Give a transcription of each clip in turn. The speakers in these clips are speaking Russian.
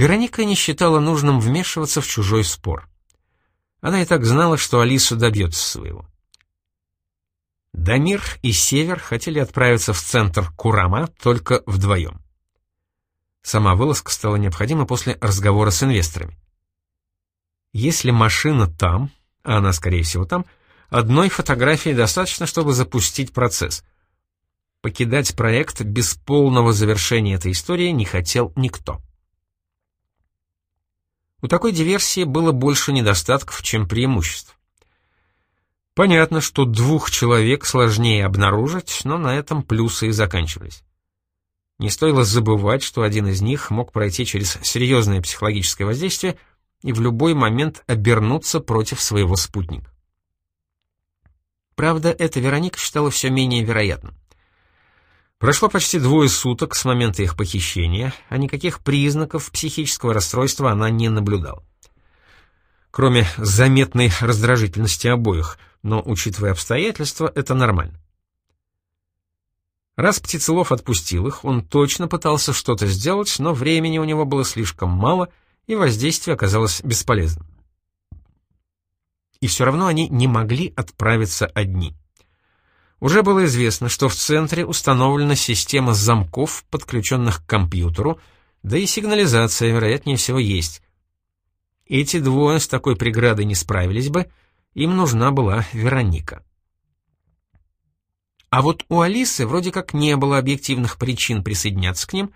Вероника не считала нужным вмешиваться в чужой спор. Она и так знала, что Алиса добьется своего. Дамир и Север хотели отправиться в центр Курама только вдвоем. Сама вылазка стала необходима после разговора с инвесторами. Если машина там, а она, скорее всего, там, одной фотографии достаточно, чтобы запустить процесс. Покидать проект без полного завершения этой истории не хотел никто. У такой диверсии было больше недостатков, чем преимуществ. Понятно, что двух человек сложнее обнаружить, но на этом плюсы и заканчивались. Не стоило забывать, что один из них мог пройти через серьезное психологическое воздействие и в любой момент обернуться против своего спутника. Правда, эта Вероника считала все менее вероятным. Прошло почти двое суток с момента их похищения, а никаких признаков психического расстройства она не наблюдала. Кроме заметной раздражительности обоих, но, учитывая обстоятельства, это нормально. Раз Птицелов отпустил их, он точно пытался что-то сделать, но времени у него было слишком мало, и воздействие оказалось бесполезным. И все равно они не могли отправиться одни. Уже было известно, что в центре установлена система замков, подключенных к компьютеру, да и сигнализация, вероятнее всего, есть. Эти двое с такой преградой не справились бы, им нужна была Вероника. А вот у Алисы вроде как не было объективных причин присоединяться к ним,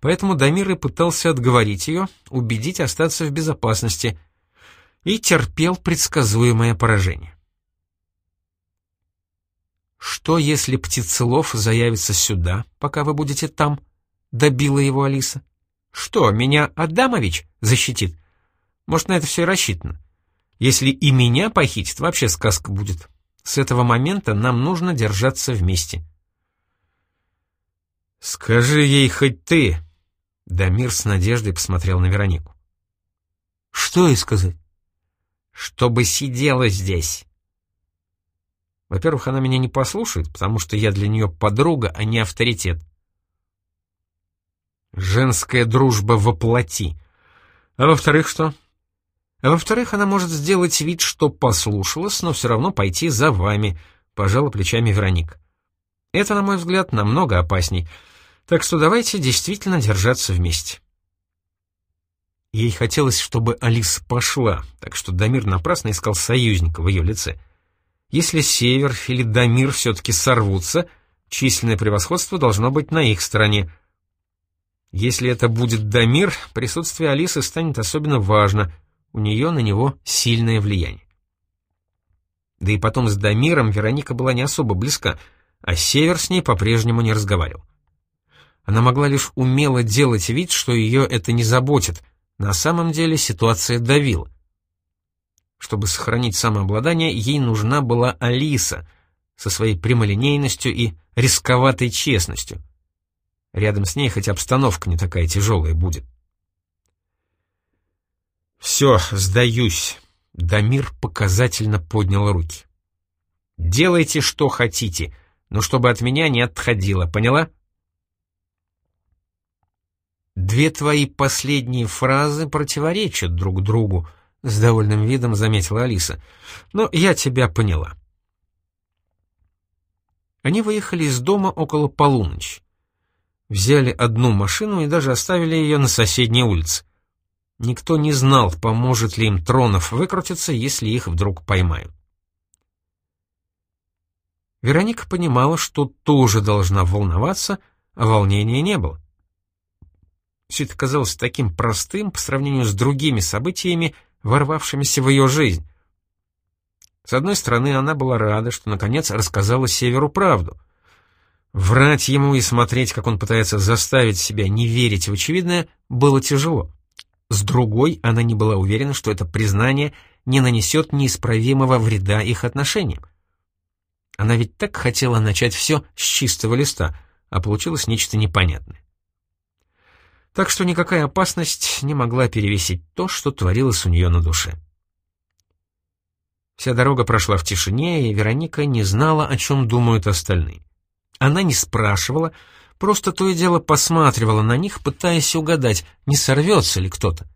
поэтому Дамир и пытался отговорить ее, убедить остаться в безопасности, и терпел предсказуемое поражение. «Что, если Птицелов заявится сюда, пока вы будете там?» — добила его Алиса. «Что, меня Адамович защитит? Может, на это все и рассчитано. Если и меня похитит, вообще сказка будет. С этого момента нам нужно держаться вместе». «Скажи ей хоть ты!» Дамир с надеждой посмотрел на Веронику. «Что ей сказать?» «Чтобы сидела здесь». Во-первых, она меня не послушает, потому что я для нее подруга, а не авторитет. Женская дружба воплоти. А во-вторых, что? А во-вторых, она может сделать вид, что послушалась, но все равно пойти за вами, пожала плечами Вероник. Это, на мой взгляд, намного опасней. Так что давайте действительно держаться вместе. Ей хотелось, чтобы Алиса пошла, так что Дамир напрасно искал союзника в ее лице — если Север или Дамир все-таки сорвутся, численное превосходство должно быть на их стороне. Если это будет Дамир, присутствие Алисы станет особенно важно, у нее на него сильное влияние. Да и потом с Дамиром Вероника была не особо близка, а Север с ней по-прежнему не разговаривал. Она могла лишь умело делать вид, что ее это не заботит, на самом деле ситуация давила. Чтобы сохранить самообладание, ей нужна была Алиса со своей прямолинейностью и рисковатой честностью. Рядом с ней хоть обстановка не такая тяжелая будет. «Все, сдаюсь», — Дамир показательно поднял руки. «Делайте, что хотите, но чтобы от меня не отходило, поняла?» «Две твои последние фразы противоречат друг другу», — с довольным видом заметила Алиса. «Но я тебя поняла». Они выехали из дома около полуночи. Взяли одну машину и даже оставили ее на соседней улице. Никто не знал, поможет ли им Тронов выкрутиться, если их вдруг поймают. Вероника понимала, что тоже должна волноваться, а волнения не было. Все это казалось таким простым по сравнению с другими событиями, ворвавшимися в ее жизнь. С одной стороны, она была рада, что наконец рассказала Северу правду. Врать ему и смотреть, как он пытается заставить себя не верить в очевидное, было тяжело. С другой, она не была уверена, что это признание не нанесет неисправимого вреда их отношениям. Она ведь так хотела начать все с чистого листа, а получилось нечто непонятное так что никакая опасность не могла перевесить то, что творилось у нее на душе. Вся дорога прошла в тишине, и Вероника не знала, о чем думают остальные. Она не спрашивала, просто то и дело посматривала на них, пытаясь угадать, не сорвется ли кто-то.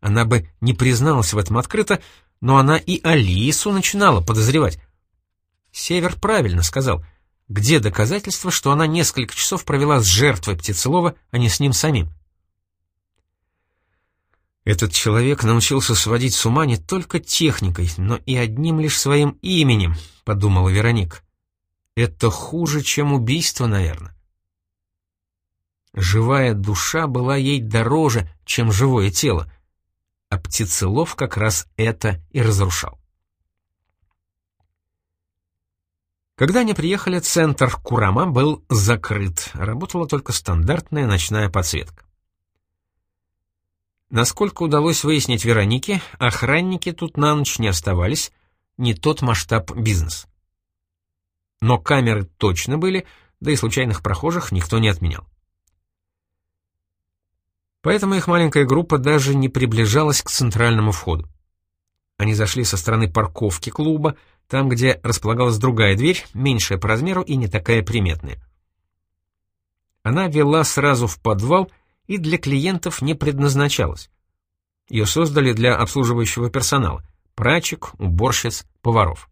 Она бы не призналась в этом открыто, но она и Алису начинала подозревать. Север правильно сказал. Где доказательства, что она несколько часов провела с жертвой Птицелова, а не с ним самим? Этот человек научился сводить с ума не только техникой, но и одним лишь своим именем, подумала Вероника. Это хуже, чем убийство, наверное. Живая душа была ей дороже, чем живое тело, а птицелов как раз это и разрушал. Когда они приехали, центр Курама был закрыт, работала только стандартная ночная подсветка. Насколько удалось выяснить Веронике, охранники тут на ночь не оставались, не тот масштаб бизнес. Но камеры точно были, да и случайных прохожих никто не отменял. Поэтому их маленькая группа даже не приближалась к центральному входу. Они зашли со стороны парковки клуба, там, где располагалась другая дверь, меньшая по размеру и не такая приметная. Она вела сразу в подвал и для клиентов не предназначалась. Ее создали для обслуживающего персонала — прачек, уборщиц, поваров.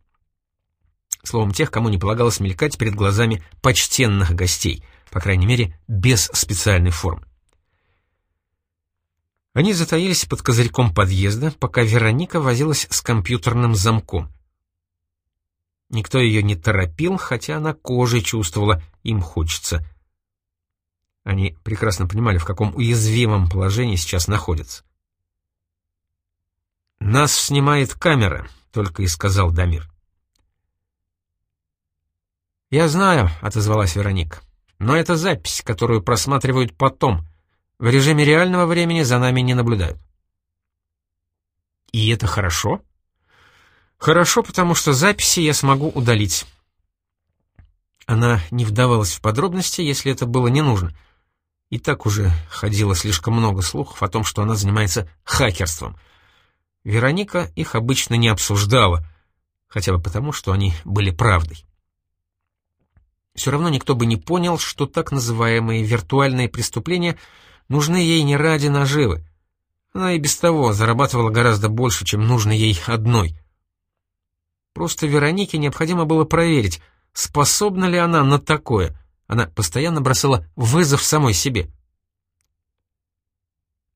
Словом, тех, кому не полагалось мелькать перед глазами почтенных гостей, по крайней мере, без специальной формы. Они затаились под козырьком подъезда, пока Вероника возилась с компьютерным замком. Никто ее не торопил, хотя она кожей чувствовала, им хочется. Они прекрасно понимали, в каком уязвимом положении сейчас находятся. «Нас снимает камера», — только и сказал Дамир. «Я знаю», — отозвалась Вероника, — «но это запись, которую просматривают потом. В режиме реального времени за нами не наблюдают». «И это хорошо?» «Хорошо, потому что записи я смогу удалить». Она не вдавалась в подробности, если это было не нужно. И так уже ходило слишком много слухов о том, что она занимается хакерством. Вероника их обычно не обсуждала, хотя бы потому, что они были правдой. Все равно никто бы не понял, что так называемые виртуальные преступления нужны ей не ради наживы. Она и без того зарабатывала гораздо больше, чем нужно ей одной — Просто Веронике необходимо было проверить, способна ли она на такое. Она постоянно бросала вызов самой себе.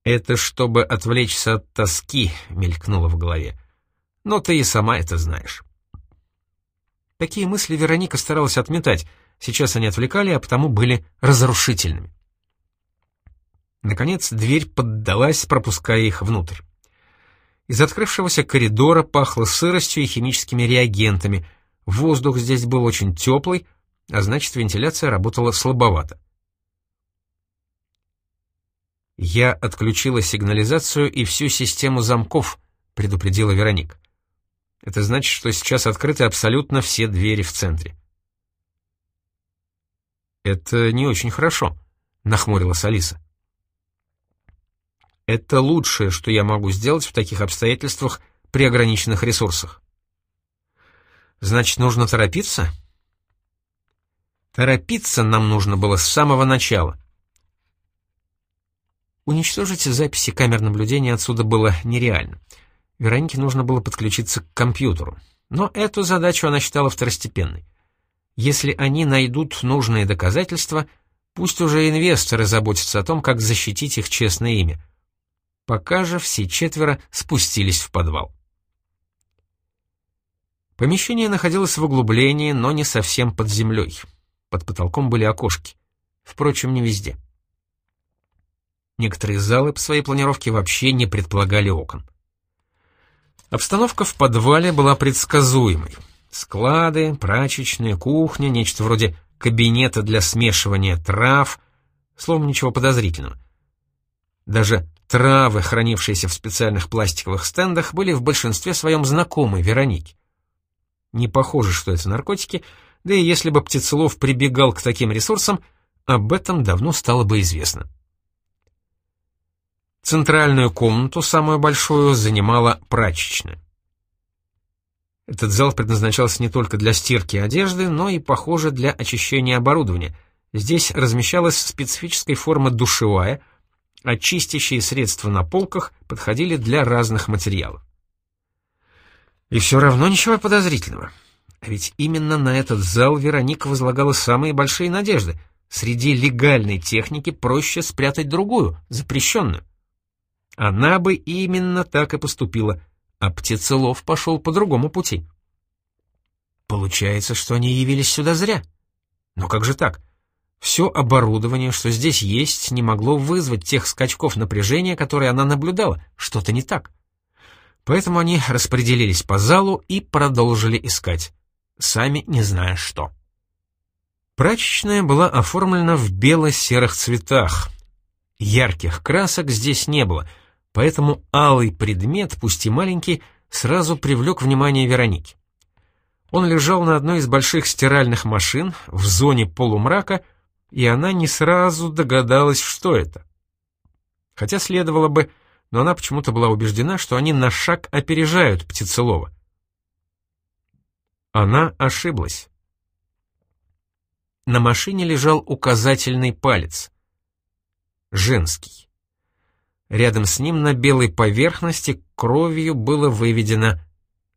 «Это чтобы отвлечься от тоски», — мелькнуло в голове. «Но ты и сама это знаешь». Такие мысли Вероника старалась отметать. Сейчас они отвлекали, а потому были разрушительными. Наконец дверь поддалась, пропуская их внутрь. Из открывшегося коридора пахло сыростью и химическими реагентами. Воздух здесь был очень теплый, а значит, вентиляция работала слабовато. «Я отключила сигнализацию и всю систему замков», — предупредила Вероника. «Это значит, что сейчас открыты абсолютно все двери в центре». «Это не очень хорошо», — нахмурилась Алиса. Это лучшее, что я могу сделать в таких обстоятельствах при ограниченных ресурсах. Значит, нужно торопиться? Торопиться нам нужно было с самого начала. Уничтожить записи камер наблюдения отсюда было нереально. Веронике нужно было подключиться к компьютеру. Но эту задачу она считала второстепенной. Если они найдут нужные доказательства, пусть уже инвесторы заботятся о том, как защитить их честное имя. Пока же все четверо спустились в подвал. Помещение находилось в углублении, но не совсем под землей. Под потолком были окошки. Впрочем, не везде. Некоторые залы по своей планировке вообще не предполагали окон. Обстановка в подвале была предсказуемой. Склады, прачечная, кухня, нечто вроде кабинета для смешивания трав, словом, ничего подозрительного. Даже Травы, хранившиеся в специальных пластиковых стендах, были в большинстве своем знакомы Веронике. Не похоже, что это наркотики, да и если бы Птицелов прибегал к таким ресурсам, об этом давно стало бы известно. Центральную комнату, самую большую, занимала прачечная. Этот зал предназначался не только для стирки одежды, но и, похоже, для очищения оборудования, Здесь размещалась специфической формы душевая, а чистящие средства на полках подходили для разных материалов. И все равно ничего подозрительного. А ведь именно на этот зал Вероника возлагала самые большие надежды. Среди легальной техники проще спрятать другую, запрещенную. Она бы именно так и поступила, а Птицелов пошел по другому пути. Получается, что они явились сюда зря. Но как же так? Все оборудование, что здесь есть, не могло вызвать тех скачков напряжения, которые она наблюдала. Что-то не так. Поэтому они распределились по залу и продолжили искать, сами не зная что. Прачечная была оформлена в бело-серых цветах. Ярких красок здесь не было, поэтому алый предмет, пусть и маленький, сразу привлек внимание Вероники. Он лежал на одной из больших стиральных машин в зоне полумрака, и она не сразу догадалась, что это. Хотя следовало бы, но она почему-то была убеждена, что они на шаг опережают Птицелова. Она ошиблась. На машине лежал указательный палец. Женский. Рядом с ним на белой поверхности кровью было выведено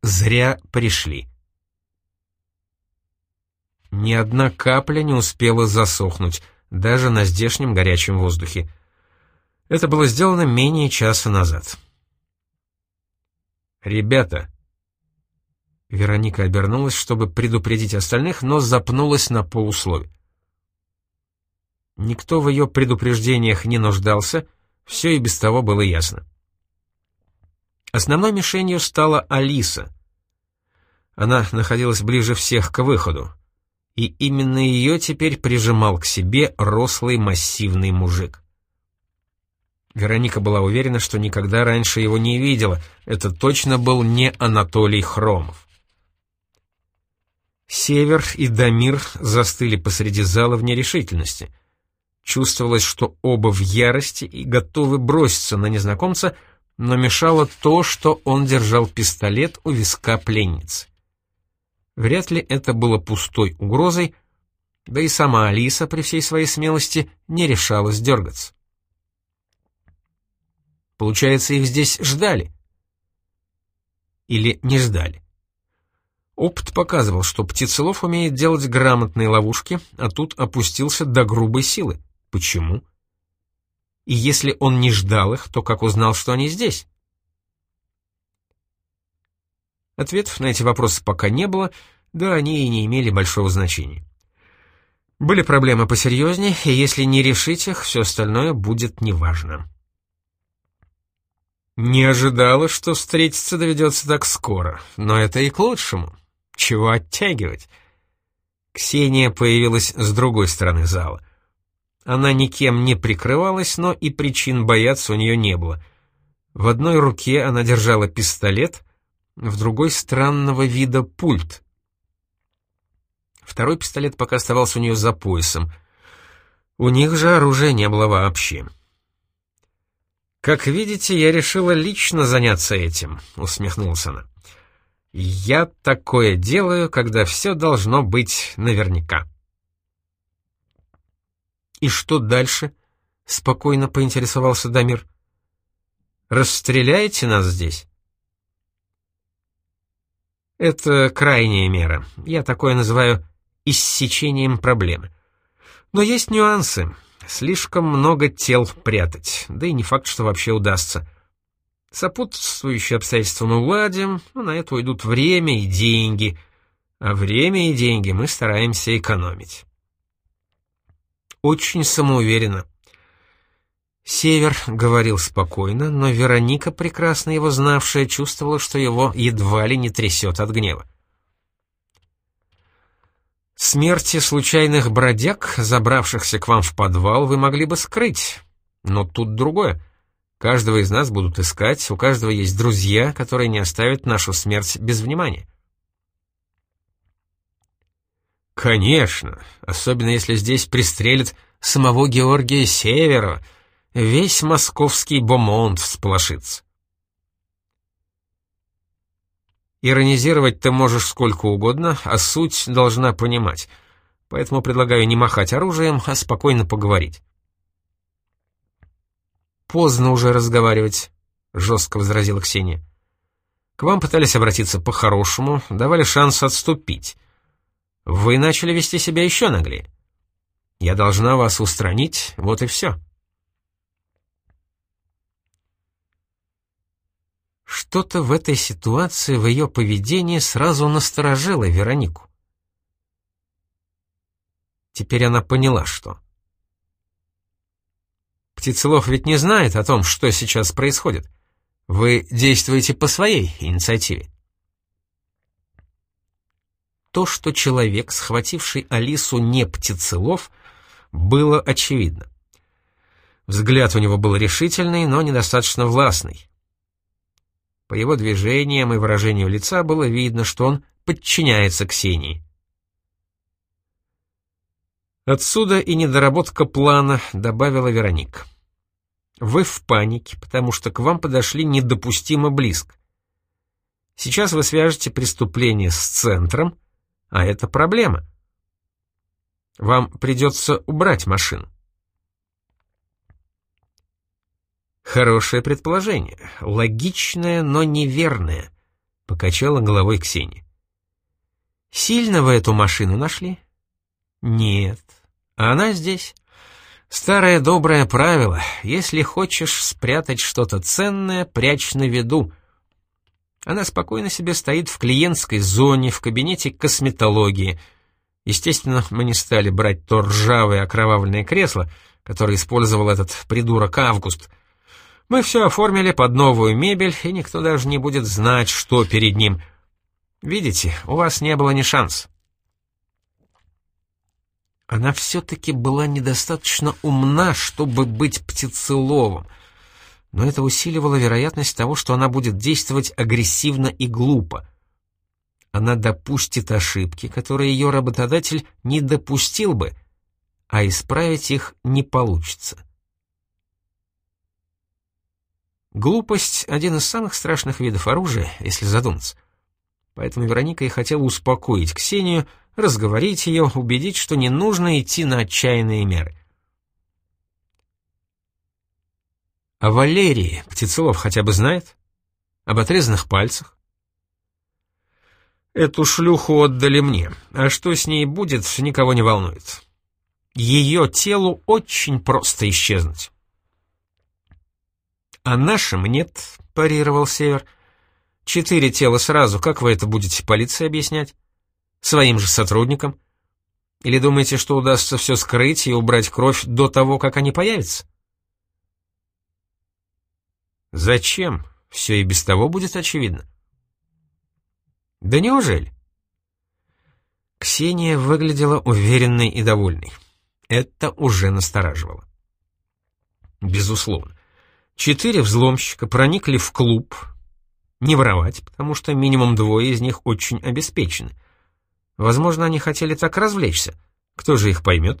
«Зря пришли». Ни одна капля не успела засохнуть, даже на здешнем горячем воздухе. Это было сделано менее часа назад. «Ребята!» Вероника обернулась, чтобы предупредить остальных, но запнулась на полуслове. Никто в ее предупреждениях не нуждался, все и без того было ясно. Основной мишенью стала Алиса. Она находилась ближе всех к выходу и именно ее теперь прижимал к себе рослый массивный мужик. Вероника была уверена, что никогда раньше его не видела, это точно был не Анатолий Хромов. Север и Дамир застыли посреди зала в нерешительности. Чувствовалось, что оба в ярости и готовы броситься на незнакомца, но мешало то, что он держал пистолет у виска пленницы. Вряд ли это было пустой угрозой, да и сама Алиса при всей своей смелости не решалась дергаться. Получается, их здесь ждали. Или не ждали. Опыт показывал, что Птицелов умеет делать грамотные ловушки, а тут опустился до грубой силы. Почему? И если он не ждал их, то как узнал, что они здесь? Ответов на эти вопросы пока не было, да они и не имели большого значения. Были проблемы посерьезнее, и если не решить их, все остальное будет неважно. Не ожидала, что встретиться доведется так скоро, но это и к лучшему. Чего оттягивать? Ксения появилась с другой стороны зала. Она никем не прикрывалась, но и причин бояться у нее не было. В одной руке она держала пистолет, в другой — странного вида пульт. Второй пистолет пока оставался у нее за поясом. У них же оружия не было вообще. «Как видите, я решила лично заняться этим», — усмехнулась она. «Я такое делаю, когда все должно быть наверняка». «И что дальше?» — спокойно поинтересовался Дамир. «Расстреляете нас здесь?» Это крайняя мера. Я такое называю иссечением проблемы. Но есть нюансы. Слишком много тел прятать, да и не факт, что вообще удастся. Сопутствующие обстоятельства мы уладим, но на это уйдут время и деньги, а время и деньги мы стараемся экономить. Очень самоуверенно. Север говорил спокойно, но Вероника, прекрасно его знавшая, чувствовала, что его едва ли не трясет от гнева. Смерти случайных бродяг, забравшихся к вам в подвал, вы могли бы скрыть. Но тут другое. Каждого из нас будут искать, у каждого есть друзья, которые не оставят нашу смерть без внимания. Конечно, особенно если здесь пристрелят самого Георгия Севера, весь московский бомонд всполошится. Иронизировать ты можешь сколько угодно, а суть должна понимать. поэтому предлагаю не махать оружием, а спокойно поговорить. «Поздно уже разговаривать», — жестко возразила Ксения. «К вам пытались обратиться по-хорошему, давали шанс отступить. Вы начали вести себя еще наглее. Я должна вас устранить, вот и все». Что-то в этой ситуации, в ее поведении сразу насторожило Веронику. Теперь она поняла, что. Птицелов ведь не знает о том, что сейчас происходит. Вы действуете по своей инициативе. То, что человек, схвативший Алису, не Птицелов, было очевидно. Взгляд у него был решительный, но недостаточно властный. По его движениям и выражению лица было видно, что он подчиняется Ксении. Отсюда и недоработка плана, добавила Вероника. Вы в панике, потому что к вам подошли недопустимо близко. Сейчас вы свяжете преступление с центром, а это проблема. Вам придется убрать машину. Хорошее предположение, логичное, но неверное, покачала головой Ксения. Сильно вы эту машину нашли? Нет. А она здесь. Старое доброе правило, если хочешь спрятать что-то ценное, прячь на виду. Она спокойно себе стоит в клиентской зоне, в кабинете косметологии. Естественно, мы не стали брать то ржавое окровавленное кресло, которое использовал этот придурок Август — мы все оформили под новую мебель, и никто даже не будет знать, что перед ним. Видите, у вас не было ни шанс. Она все-таки была недостаточно умна, чтобы быть птицеловым, но это усиливало вероятность того, что она будет действовать агрессивно и глупо. Она допустит ошибки, которые ее работодатель не допустил бы, а исправить их не получится. Глупость — один из самых страшных видов оружия, если задуматься. Поэтому Вероника и хотела успокоить Ксению, разговорить ее, убедить, что не нужно идти на отчаянные меры. А Валерии Птицелов хотя бы знает? Об отрезанных пальцах? Эту шлюху отдали мне, а что с ней будет, никого не волнует. Ее телу очень просто исчезнуть. «А нашим нет», — парировал Север. «Четыре тела сразу, как вы это будете полиции объяснять? Своим же сотрудникам? Или думаете, что удастся все скрыть и убрать кровь до того, как они появятся?» «Зачем? Все и без того будет очевидно». «Да неужели?» Ксения выглядела уверенной и довольной. Это уже настораживало. Безусловно. Четыре взломщика проникли в клуб. Не воровать, потому что минимум двое из них очень обеспечены. Возможно, они хотели так развлечься. Кто же их поймет?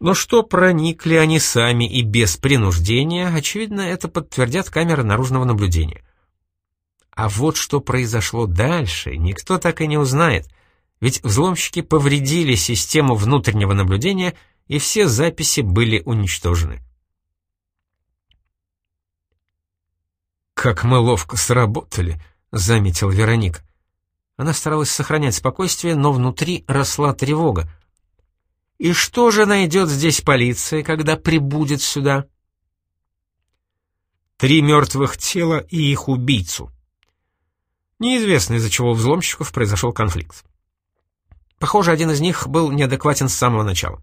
Но что проникли они сами и без принуждения, очевидно, это подтвердят камеры наружного наблюдения. А вот что произошло дальше, никто так и не узнает, ведь взломщики повредили систему внутреннего наблюдения, и все записи были уничтожены. «Как мы ловко сработали», — заметил Вероник. Она старалась сохранять спокойствие, но внутри росла тревога. «И что же найдет здесь полиция, когда прибудет сюда?» «Три мертвых тела и их убийцу». Неизвестно, из-за чего у взломщиков произошел конфликт. Похоже, один из них был неадекватен с самого начала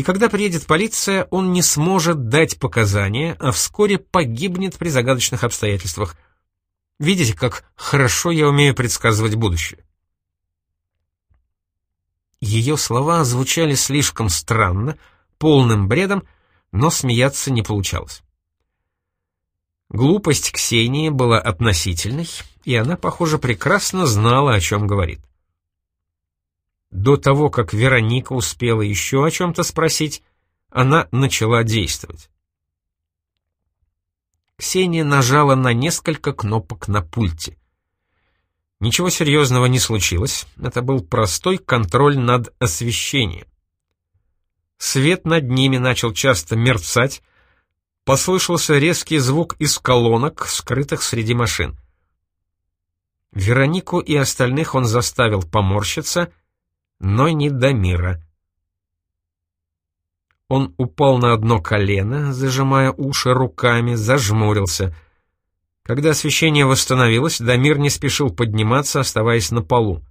и когда приедет полиция, он не сможет дать показания, а вскоре погибнет при загадочных обстоятельствах. Видите, как хорошо я умею предсказывать будущее. Ее слова звучали слишком странно, полным бредом, но смеяться не получалось. Глупость Ксении была относительной, и она, похоже, прекрасно знала, о чем говорит. До того, как Вероника успела еще о чем-то спросить, она начала действовать. Ксения нажала на несколько кнопок на пульте. Ничего серьезного не случилось, это был простой контроль над освещением. Свет над ними начал часто мерцать, послышался резкий звук из колонок, скрытых среди машин. Веронику и остальных он заставил поморщиться, но не до мира. Он упал на одно колено, зажимая уши руками, зажмурился. Когда освещение восстановилось, Дамир не спешил подниматься, оставаясь на полу.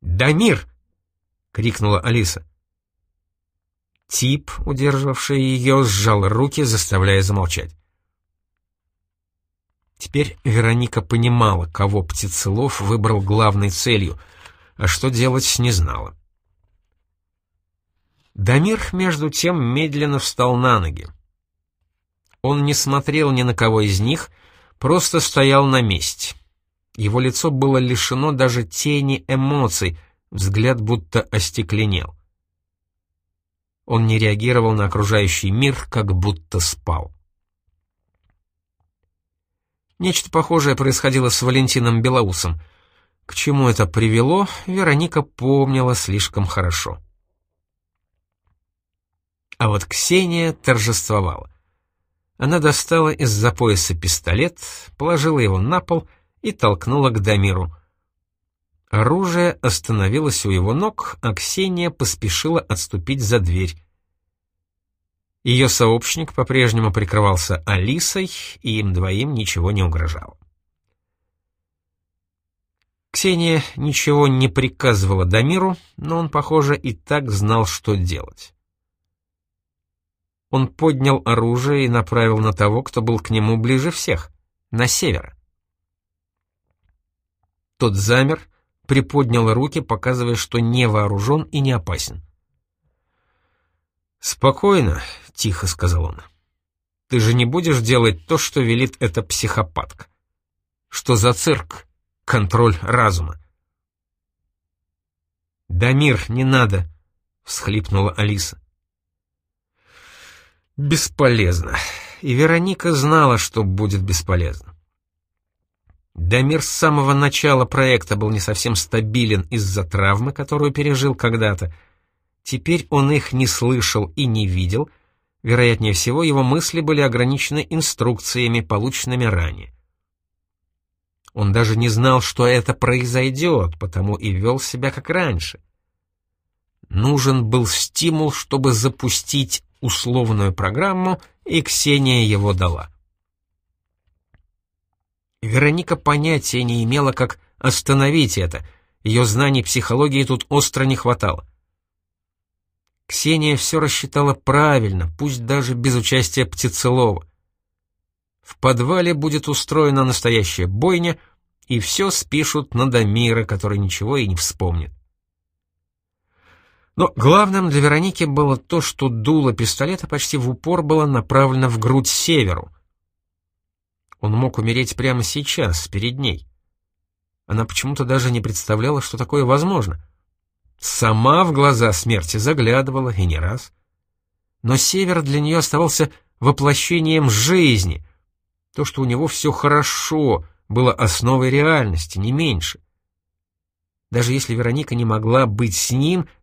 «Дамир!» — крикнула Алиса. Тип, удерживавший ее, сжал руки, заставляя замолчать. Теперь Вероника понимала, кого Птицелов выбрал главной целью, а что делать не знала. Дамир, между тем, медленно встал на ноги. Он не смотрел ни на кого из них, просто стоял на месте. Его лицо было лишено даже тени эмоций, взгляд будто остекленел. Он не реагировал на окружающий мир, как будто спал. Нечто похожее происходило с Валентином Белоусом. К чему это привело, Вероника помнила слишком хорошо. А вот Ксения торжествовала. Она достала из-за пояса пистолет, положила его на пол и толкнула к Дамиру. Оружие остановилось у его ног, а Ксения поспешила отступить за дверь. Ее сообщник по-прежнему прикрывался Алисой, и им двоим ничего не угрожало. Ксения ничего не приказывала Дамиру, но он, похоже, и так знал, что делать. Он поднял оружие и направил на того, кто был к нему ближе всех, на север. Тот замер, приподнял руки, показывая, что не вооружен и не опасен. «Спокойно», — тихо сказал он. «Ты же не будешь делать то, что велит эта психопатка. Что за цирк? Контроль разума». «Дамир, не надо», — всхлипнула Алиса. «Бесполезно». И Вероника знала, что будет бесполезно. Дамир с самого начала проекта был не совсем стабилен из-за травмы, которую пережил когда-то, — Теперь он их не слышал и не видел, вероятнее всего, его мысли были ограничены инструкциями, полученными ранее. Он даже не знал, что это произойдет, потому и вел себя как раньше. Нужен был стимул, чтобы запустить условную программу, и Ксения его дала. Вероника понятия не имела, как остановить это, ее знаний психологии тут остро не хватало. Ксения все рассчитала правильно, пусть даже без участия Птицелова. В подвале будет устроена настоящая бойня, и все спишут на Дамира, который ничего и не вспомнит. Но главным для Вероники было то, что дуло пистолета почти в упор было направлено в грудь северу. Он мог умереть прямо сейчас, перед ней. Она почему-то даже не представляла, что такое возможно — Сама в глаза смерти заглядывала, и не раз. Но Север для нее оставался воплощением жизни. То, что у него все хорошо, было основой реальности, не меньше. Даже если Вероника не могла быть с ним,